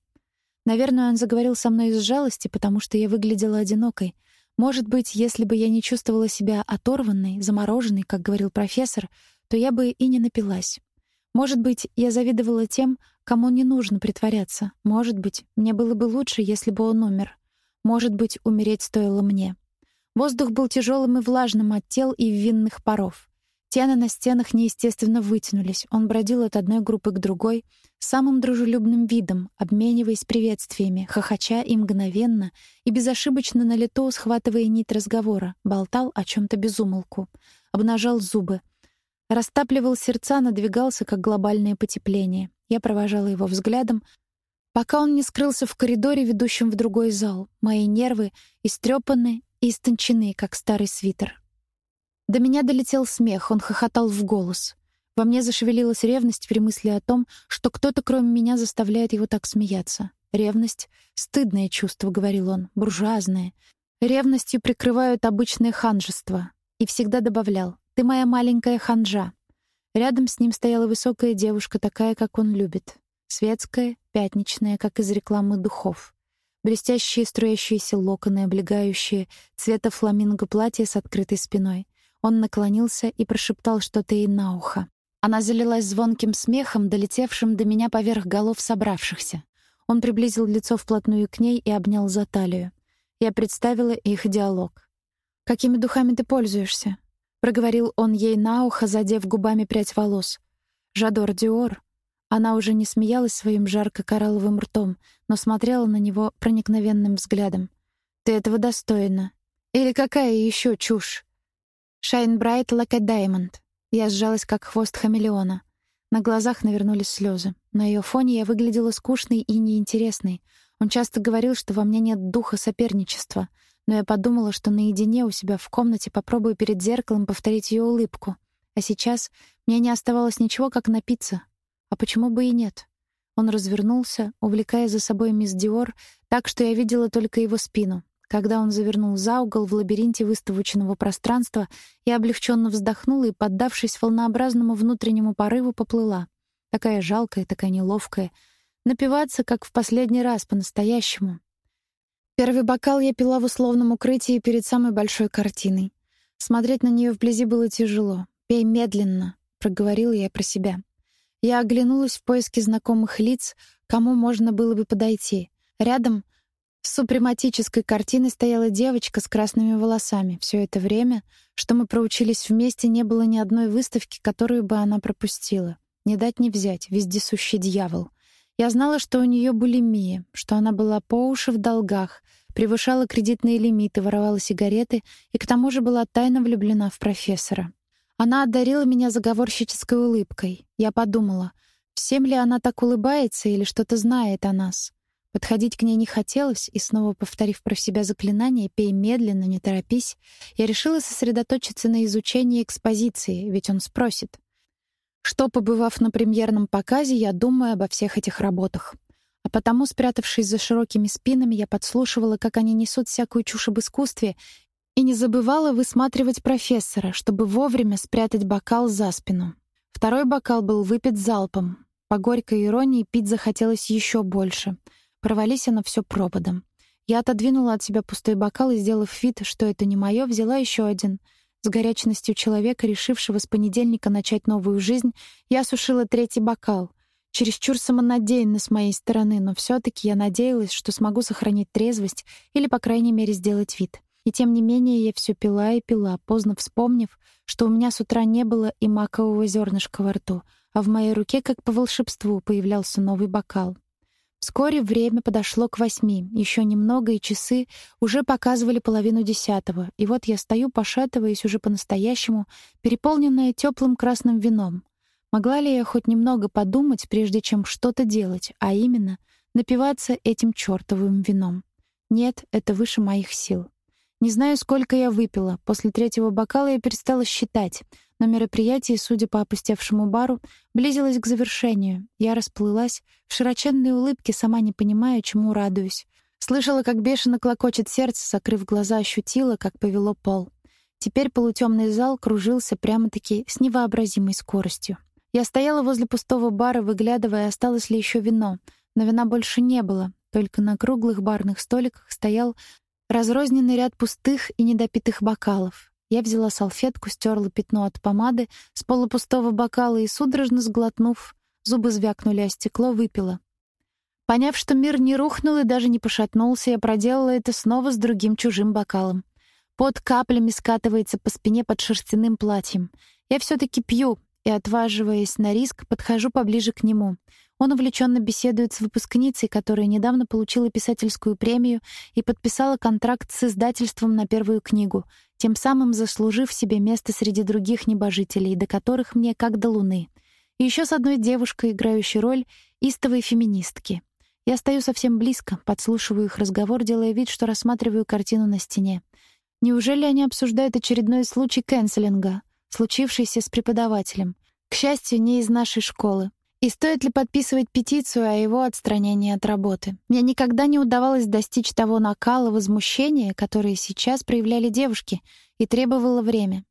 Speaker 1: Наверное, он заговорил со мной из жалости, потому что я выглядела одинокой. Может быть, если бы я не чувствовала себя оторванной, замороженной, как говорил профессор, то я бы и не напилась. Может быть, я завидовала тем, кому не нужно притворяться. Может быть, мне было бы лучше, если бы он умер. Может быть, умереть стоило мне. Воздух был тяжелым и влажным от тел и винных паров. Тяны на стенах неестественно вытянулись. Он бродил от одной группы к другой самым дружелюбным видом, обмениваясь приветствиями, хохоча и мгновенно и безошибочно на лету схватывая нить разговора, болтал о чем то безумолку, обнажал зубы, растапливал сердца, надвигался как глобальное потепление. Я провожала его взглядом, пока он не скрылся в коридоре, ведущем в другой зал. Мои нервы истрепаны и истончены, как старый свитер. До меня долетел смех, он хохотал в голос. Во мне зашевелилась ревность при мысли о том, что кто-то кроме меня заставляет его так смеяться. Ревность — стыдное чувство, — говорил он, — буржуазное. Ревностью прикрывают обычное ханжество. И всегда добавлял, «Ты моя маленькая ханжа». Рядом с ним стояла высокая девушка, такая, как он любит. Светская, пятничная, как из рекламы духов блестящие струящиеся локоны, облегающие цвета фламинго платье с открытой спиной. Он наклонился и прошептал что-то ей на ухо. Она залилась звонким смехом, долетевшим до меня поверх голов собравшихся. Он приблизил лицо вплотную к ней и обнял за талию. Я представила их диалог. «Какими духами ты пользуешься?» — проговорил он ей на ухо, задев губами прядь волос. «Жадор Диор», она уже не смеялась своим жарко-коралловым ртом, но смотрела на него проникновенным взглядом. «Ты этого достойна. Или какая еще чушь?» «Shine bright like a diamond». Я сжалась, как хвост хамелеона. На глазах навернулись слезы. На ее фоне я выглядела скучной и неинтересной. Он часто говорил, что во мне нет духа соперничества. но я подумала, что наедине у себя в комнате попробую перед зеркалом повторить ее улыбку. А сейчас мне не оставалось ничего, как напиться. А почему бы и нет? Он развернулся, увлекая за собой мисс Диор, так что я видела только его спину. Когда он завернул за угол в лабиринте выставочного пространства, я облегченно вздохнула и, поддавшись волнообразному внутреннему порыву, поплыла. Такая жалкая, такая неловкая. Напиваться, как в последний раз, по-настоящему. Первый бокал я пила в условном укрытии перед самой большой картиной. Смотреть на нее вблизи было тяжело. «Пей медленно», — проговорила я про себя. Я оглянулась в поиске знакомых лиц, кому можно было бы подойти. Рядом с супрематической картиной стояла девочка с красными волосами. Все это время, что мы проучились вместе, не было ни одной выставки, которую бы она пропустила. Не дать не взять, вездесущий дьявол. Я знала, что у нее булимия, что она была по уши в долгах, превышала кредитные лимиты, воровала сигареты и к тому же была тайно влюблена в профессора. Она одарила меня заговорщической улыбкой. Я подумала, всем ли она так улыбается или что-то знает о нас. Подходить к ней не хотелось, и снова повторив про себя заклинание «пей медленно, не торопись», я решила сосредоточиться на изучении экспозиции, ведь он спросит. Что, побывав на премьерном показе, я думаю обо всех этих работах. А потому, спрятавшись за широкими спинами, я подслушивала, как они несут всякую чушь об искусстве, и не забывала высматривать профессора, чтобы вовремя спрятать бокал за спину. Второй бокал был выпит залпом. По горькой иронии пить захотелось еще больше. Провались оно все проводом. Я отодвинула от себя пустой бокал и, сделав вид, что это не мое, взяла еще один. С горячностью человека, решившего с понедельника начать новую жизнь, я сушила третий бокал. Чересчур самонадеянно с моей стороны, но все таки я надеялась, что смогу сохранить трезвость или, по крайней мере, сделать вид. И тем не менее я все пила и пила, поздно вспомнив, что у меня с утра не было и макового зернышка во рту, а в моей руке, как по волшебству, появлялся новый бокал. Вскоре время подошло к восьми. Еще немного, и часы уже показывали половину десятого. И вот я стою, пошатываясь уже по-настоящему, переполненная теплым красным вином. Могла ли я хоть немного подумать, прежде чем что-то делать, а именно напиваться этим чёртовым вином? Нет, это выше моих сил. Не знаю, сколько я выпила. После третьего бокала я перестала считать. Но мероприятие, судя по опустевшему бару, близилось к завершению. Я расплылась в широченной улыбке, сама не понимая, чему радуюсь. Слышала, как бешено клокочет сердце, закрыв глаза, ощутила, как повело пол. Теперь полутемный зал кружился прямо-таки с невообразимой скоростью. Я стояла возле пустого бара, выглядывая, осталось ли еще вино, но вина больше не было. Только на круглых барных столиках стоял разрозненный ряд пустых и недопитых бокалов. Я взяла салфетку, стерла пятно от помады с полупустого бокала и судорожно сглотнув, зубы звякнули о стекло, выпила. Поняв, что мир не рухнул и даже не пошатнулся, я проделала это снова с другим чужим бокалом. Под каплями скатывается по спине под шерстяным платьем. Я все таки пью, и, отваживаясь на риск, подхожу поближе к нему. Он увлеченно беседует с выпускницей, которая недавно получила писательскую премию и подписала контракт с издательством на первую книгу, тем самым заслужив себе место среди других небожителей, до которых мне как до луны. И еще с одной девушкой, играющей роль истовой феминистки. Я стою совсем близко, подслушиваю их разговор, делая вид, что рассматриваю картину на стене. Неужели они обсуждают очередной случай канцелинга? случившийся с преподавателем. К счастью, не из нашей школы. И стоит ли подписывать петицию о его отстранении от работы? Мне никогда не удавалось достичь того накала возмущения, которое сейчас проявляли девушки, и требовало время.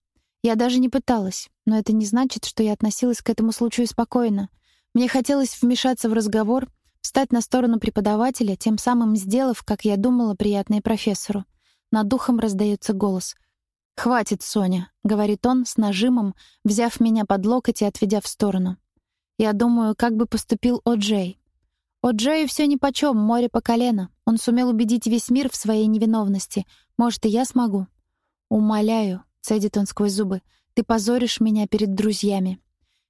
Speaker 1: Я даже не пыталась, но это не значит, что я относилась к этому случаю спокойно. Мне хотелось вмешаться в разговор, встать на сторону преподавателя, тем самым сделав, как я думала, приятное профессору. Над духом раздается голос — «Хватит, Соня», — говорит он с нажимом, взяв меня под локоть и отведя в сторону. Я думаю, как бы поступил О-Джей. О-Джею все нипочем, море по колено. Он сумел убедить весь мир в своей невиновности. Может, и я смогу? «Умоляю», — цедит он сквозь зубы, — «ты позоришь меня перед друзьями.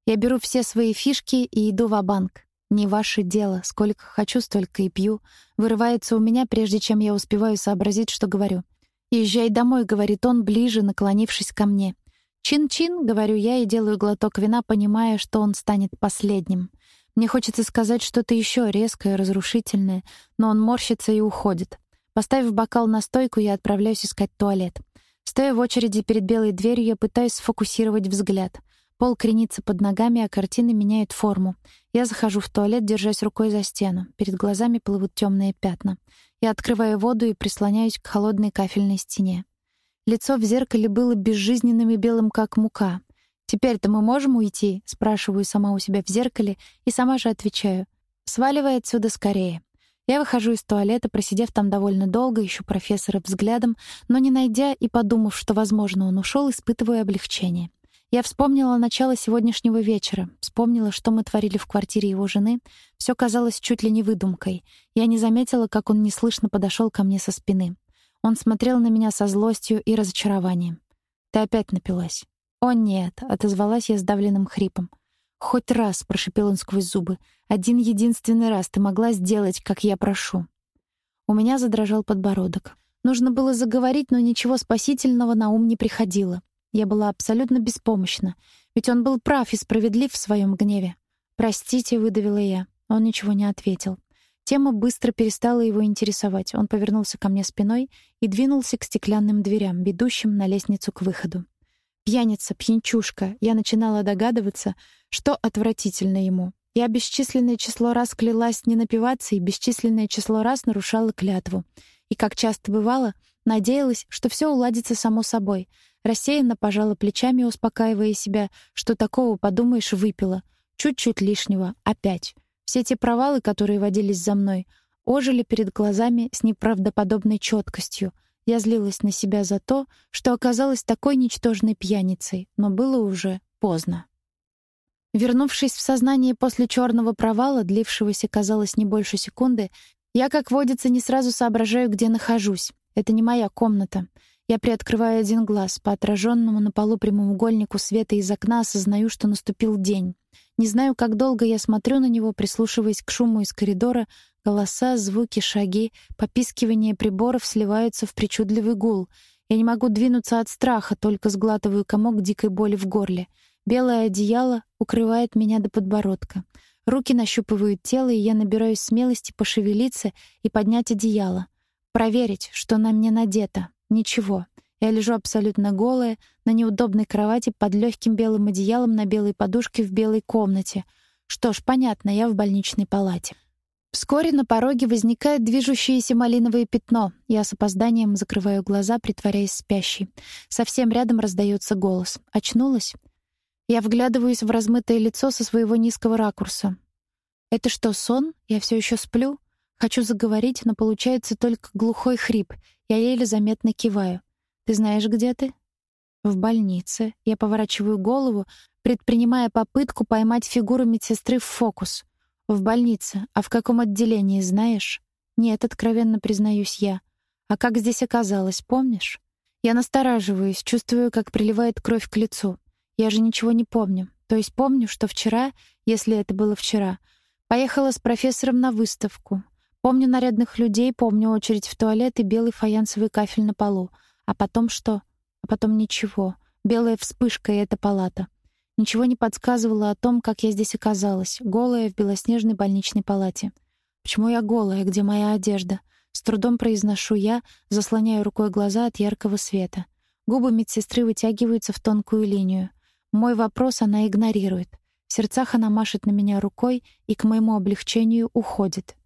Speaker 1: Я беру все свои фишки и иду в банк Не ваше дело, сколько хочу, столько и пью. Вырывается у меня, прежде чем я успеваю сообразить, что говорю. «Езжай домой», — говорит он, ближе наклонившись ко мне. «Чин-чин», — говорю я и делаю глоток вина, понимая, что он станет последним. Мне хочется сказать что-то еще резкое, разрушительное, но он морщится и уходит. Поставив бокал на стойку, я отправляюсь искать туалет. Стоя в очереди перед белой дверью, я пытаюсь сфокусировать взгляд. Пол кренится под ногами, а картины меняют форму. Я захожу в туалет, держась рукой за стену. Перед глазами плывут темные пятна. Я открываю воду и прислоняюсь к холодной кафельной стене. Лицо в зеркале было безжизненным и белым, как мука. «Теперь-то мы можем уйти?» — спрашиваю сама у себя в зеркале и сама же отвечаю. «Сваливай отсюда скорее». Я выхожу из туалета, просидев там довольно долго, ищу профессора взглядом, но не найдя и подумав, что, возможно, он ушел, испытываю облегчение. Я вспомнила начало сегодняшнего вечера, вспомнила, что мы творили в квартире его жены. Все казалось чуть ли не выдумкой. Я не заметила, как он неслышно подошел ко мне со спины. Он смотрел на меня со злостью и разочарованием. «Ты опять напилась?» «О, нет», — отозвалась я сдавленным хрипом. «Хоть раз», — прошипел он сквозь зубы, — «один единственный раз ты могла сделать, как я прошу». У меня задрожал подбородок. Нужно было заговорить, но ничего спасительного на ум не приходило. Я была абсолютно беспомощна, ведь он был прав и справедлив в своем гневе. «Простите», — выдавила я. Он ничего не ответил. Тема быстро перестала его интересовать. Он повернулся ко мне спиной и двинулся к стеклянным дверям, ведущим на лестницу к выходу. Пьяница, пьянчушка. Я начинала догадываться, что отвратительно ему. Я бесчисленное число раз клялась не напиваться и бесчисленное число раз нарушала клятву. И, как часто бывало, надеялась, что все уладится само собой. Рассеянно пожала плечами, успокаивая себя, что такого, подумаешь, выпила. Чуть-чуть лишнего. Опять. Все те провалы, которые водились за мной, ожили перед глазами с неправдоподобной четкостью — я злилась на себя за то, что оказалась такой ничтожной пьяницей, но было уже поздно. Вернувшись в сознание после черного провала, длившегося, казалось, не больше секунды, я, как водится, не сразу соображаю, где нахожусь. Это не моя комната. Я приоткрываю один глаз. По отраженному на полу прямоугольнику света из окна осознаю, что наступил день. Не знаю, как долго я смотрю на него, прислушиваясь к шуму из коридора, Голоса, звуки, шаги, попискивание приборов сливаются в причудливый гул. Я не могу двинуться от страха, только сглатываю комок дикой боли в горле. Белое одеяло укрывает меня до подбородка. Руки нащупывают тело, и я набираюсь смелости пошевелиться и поднять одеяло. Проверить, что на мне надето. Ничего. Я лежу абсолютно голая, на неудобной кровати под легким белым одеялом на белой подушке в белой комнате. Что ж, понятно, я в больничной палате. Вскоре на пороге возникает движущееся малиновое пятно. Я с опозданием закрываю глаза, притворяясь спящей. Совсем рядом раздается голос. Очнулась? Я вглядываюсь в размытое лицо со своего низкого ракурса. Это что, сон? Я все еще сплю? Хочу заговорить, но получается только глухой хрип. Я еле заметно киваю. Ты знаешь, где ты? В больнице. Я поворачиваю голову, предпринимая попытку поймать фигуру медсестры в фокус. В больнице. А в каком отделении, знаешь? Нет, откровенно признаюсь я. А как здесь оказалось, помнишь? Я настораживаюсь, чувствую, как приливает кровь к лицу. Я же ничего не помню. То есть помню, что вчера, если это было вчера, поехала с профессором на выставку. Помню нарядных людей, помню очередь в туалет и белый фаянсовый кафель на полу. А потом что? А потом ничего. Белая вспышка, и эта палата. Ничего не подсказывало о том, как я здесь оказалась, голая в белоснежной больничной палате. Почему я голая? Где моя одежда? С трудом произношу я, заслоняя рукой глаза от яркого света. Губы медсестры вытягиваются в тонкую линию. Мой вопрос она игнорирует. В сердцах она машет на меня рукой и к моему облегчению уходит.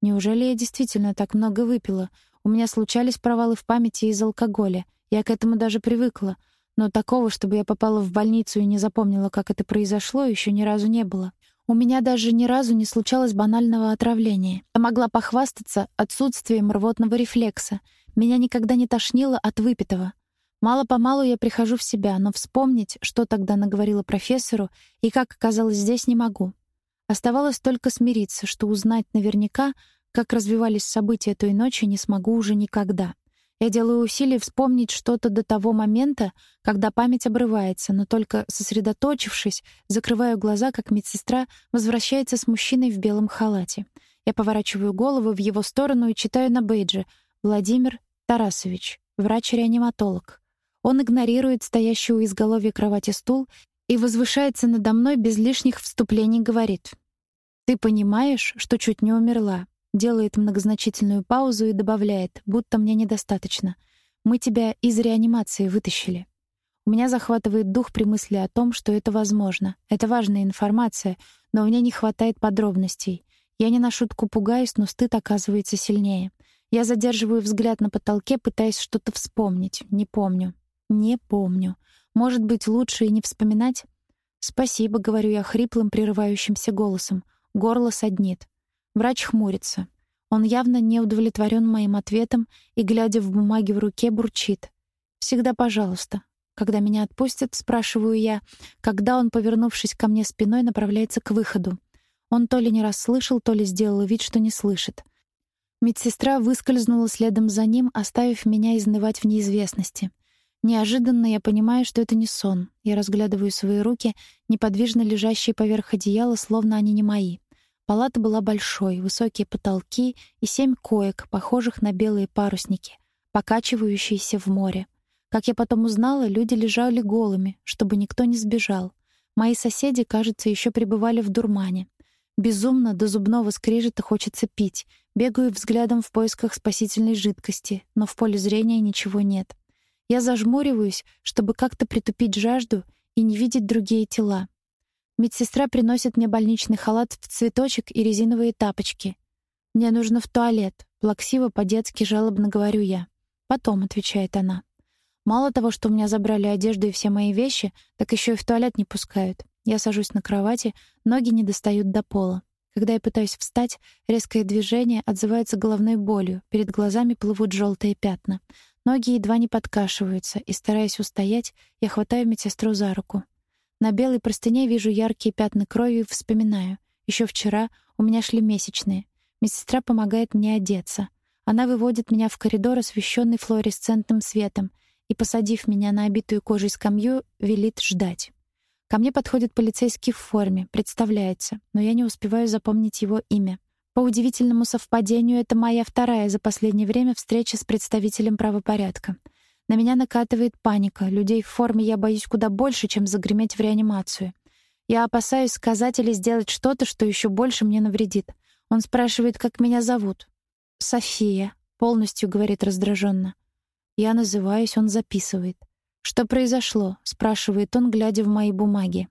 Speaker 1: Неужели я действительно так много выпила? У меня случались провалы в памяти из алкоголя. Я к этому даже привыкла. Но такого, чтобы я попала в больницу и не запомнила, как это произошло, еще ни разу не было. У меня даже ни разу не случалось банального отравления. Я могла похвастаться отсутствием рвотного рефлекса. Меня никогда не тошнило от выпитого. Мало-помалу я прихожу в себя, но вспомнить, что тогда наговорила профессору и как оказалось здесь, не могу. Оставалось только смириться, что узнать наверняка, как развивались события той ночи, не смогу уже никогда. Я делаю усилия вспомнить что-то до того момента, когда память обрывается, но только сосредоточившись, закрываю глаза, как медсестра возвращается с мужчиной в белом халате. Я поворачиваю голову в его сторону и читаю на бейдже «Владимир Тарасович, врач-реаниматолог». Он игнорирует стоящий у изголовья кровати стул и возвышается надо мной без лишних вступлений говорит. «Ты понимаешь, что чуть не умерла? Делает многозначительную паузу и добавляет, будто мне недостаточно. Мы тебя из реанимации вытащили. У меня захватывает дух при мысли о том, что это возможно. Это важная информация, но мне не хватает подробностей. Я не на шутку пугаюсь, но стыд оказывается сильнее. Я задерживаю взгляд на потолке, пытаясь что-то вспомнить. Не помню. Не помню. Может быть, лучше и не вспоминать? «Спасибо», — говорю я хриплым, прерывающимся голосом. Горло саднит. Врач хмурится. Он явно не удовлетворен моим ответом и, глядя в бумаги в руке, бурчит. «Всегда пожалуйста». Когда меня отпустят, спрашиваю я, когда он, повернувшись ко мне спиной, направляется к выходу. Он то ли не расслышал, то ли сделал вид, что не слышит. Медсестра выскользнула следом за ним, оставив меня изнывать в неизвестности. Неожиданно я понимаю, что это не сон. Я разглядываю свои руки, неподвижно лежащие поверх одеяла, словно они не мои. Палата была большой, высокие потолки и семь коек, похожих на белые парусники, покачивающиеся в море. Как я потом узнала, люди лежали голыми, чтобы никто не сбежал. Мои соседи, кажется, еще пребывали в дурмане. Безумно до зубного скрежета хочется пить. Бегаю взглядом в поисках спасительной жидкости, но в поле зрения ничего нет. Я зажмуриваюсь, чтобы как-то притупить жажду и не видеть другие тела. Медсестра приносит мне больничный халат в цветочек и резиновые тапочки. Мне нужно в туалет. Плаксиво по-детски жалобно говорю я. Потом, отвечает она. Мало того, что у меня забрали одежду и все мои вещи, так еще и в туалет не пускают. Я сажусь на кровати, ноги не достают до пола. Когда я пытаюсь встать, резкое движение отзывается головной болью, перед глазами плывут желтые пятна. Ноги едва не подкашиваются, и, стараясь устоять, я хватаю медсестру за руку. На белой простыне вижу яркие пятна крови и вспоминаю. Еще вчера у меня шли месячные. Медсестра помогает мне одеться. Она выводит меня в коридор, освещенный флуоресцентным светом, и, посадив меня на обитую кожей скамью, велит ждать. Ко мне подходит полицейский в форме, представляется, но я не успеваю запомнить его имя. По удивительному совпадению, это моя вторая за последнее время встреча с представителем правопорядка. На меня накатывает паника. Людей в форме я боюсь куда больше, чем загреметь в реанимацию. Я опасаюсь сказать или сделать что-то, что еще больше мне навредит. Он спрашивает, как меня зовут. «София», — полностью говорит раздраженно. Я называюсь, он записывает. «Что произошло?» — спрашивает он, глядя в мои бумаги.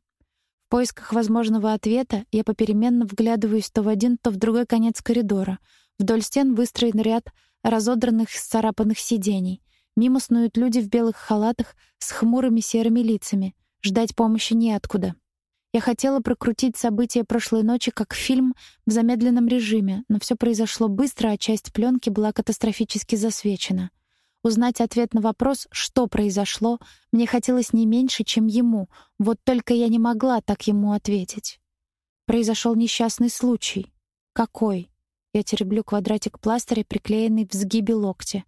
Speaker 1: В поисках возможного ответа я попеременно вглядываюсь то в один, то в другой конец коридора. Вдоль стен выстроен ряд разодранных, сцарапанных сидений. Мимо снуют люди в белых халатах с хмурыми серыми лицами. Ждать помощи неоткуда. Я хотела прокрутить события прошлой ночи как фильм в замедленном режиме, но все произошло быстро, а часть пленки была катастрофически засвечена. Узнать ответ на вопрос, что произошло, мне хотелось не меньше, чем ему, вот только я не могла так ему ответить. Произошел несчастный случай. Какой? Я тереблю квадратик пластыря, приклеенный в сгибе локтя.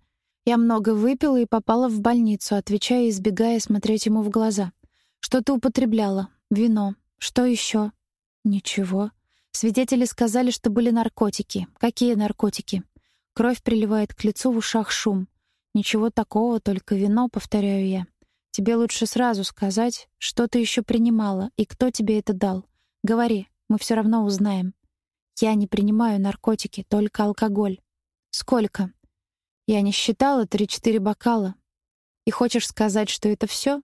Speaker 1: Я много выпила и попала в больницу, отвечая, избегая смотреть ему в глаза. Что ты употребляла? Вино. Что еще? Ничего. Свидетели сказали, что были наркотики. Какие наркотики? Кровь приливает к лицу, в ушах шум. Ничего такого, только вино, повторяю я. Тебе лучше сразу сказать, что ты еще принимала и кто тебе это дал. Говори, мы все равно узнаем. Я не принимаю наркотики, только алкоголь. Сколько? Я не считала три-четыре бокала. И хочешь сказать, что это все?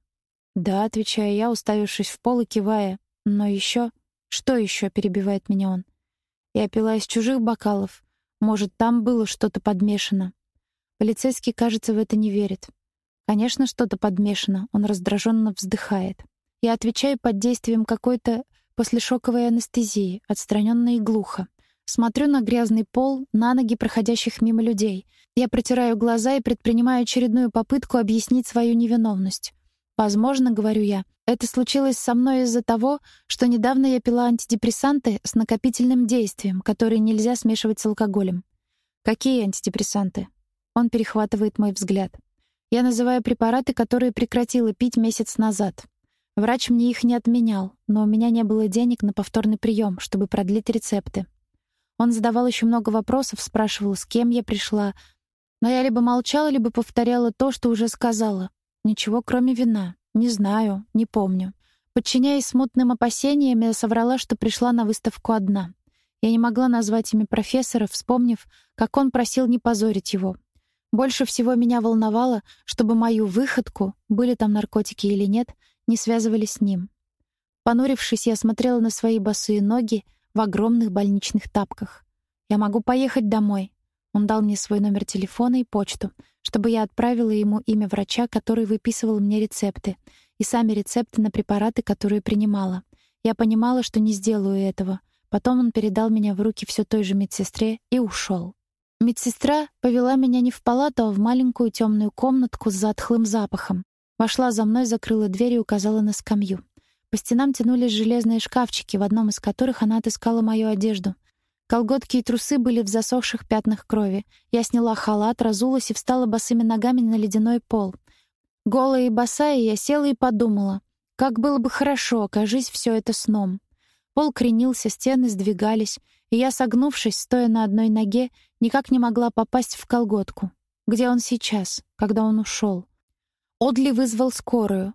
Speaker 1: Да, отвечаю я, уставившись в пол и кивая. Но еще, Что еще? перебивает меня он. Я пила из чужих бокалов. Может, там было что-то подмешано. Полицейский, кажется, в это не верит. Конечно, что-то подмешано. Он раздраженно вздыхает. Я отвечаю под действием какой-то послешоковой анестезии, отстраненно и глухо. Смотрю на грязный пол, на ноги проходящих мимо людей. Я протираю глаза и предпринимаю очередную попытку объяснить свою невиновность. Возможно, говорю я, это случилось со мной из-за того, что недавно я пила антидепрессанты с накопительным действием, которые нельзя смешивать с алкоголем. Какие антидепрессанты? Он перехватывает мой взгляд. Я называю препараты, которые прекратила пить месяц назад. Врач мне их не отменял, но у меня не было денег на повторный прием, чтобы продлить рецепты. Он задавал еще много вопросов, спрашивал, с кем я пришла, но я либо молчала, либо повторяла то, что уже сказала. Ничего, кроме вина. Не знаю, не помню. Подчиняясь смутным опасениям, я соврала, что пришла на выставку одна. Я не могла назвать имя профессора, вспомнив, как он просил не позорить его. Больше всего меня волновало, чтобы мою выходку, были там наркотики или нет, не связывали с ним. Понурившись, я смотрела на свои босые ноги в огромных больничных тапках. «Я могу поехать домой». Он дал мне свой номер телефона и почту, чтобы я отправила ему имя врача, который выписывал мне рецепты, и сами рецепты на препараты, которые принимала. Я понимала, что не сделаю этого. Потом он передал меня в руки все той же медсестре и ушел. Медсестра повела меня не в палату, а в маленькую темную комнатку с затхлым запахом. Вошла за мной, закрыла дверь и указала на скамью. По стенам тянулись железные шкафчики, в одном из которых она отыскала мою одежду. Колготки и трусы были в засохших пятнах крови. Я сняла халат, разулась и встала босыми ногами на ледяной пол. Голая и босая, я села и подумала, как было бы хорошо, окажись все это сном. Пол кренился, стены сдвигались, и я, согнувшись, стоя на одной ноге, никак не могла попасть в колготку. Где он сейчас, когда он ушел? Одли вызвал скорую.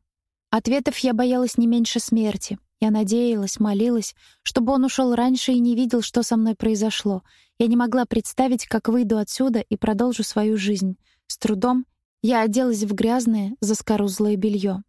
Speaker 1: Ответов я боялась не меньше смерти. Я надеялась, молилась, чтобы он ушел раньше и не видел, что со мной произошло. Я не могла представить, как выйду отсюда и продолжу свою жизнь. С трудом я оделась в грязное, заскорузлое белье.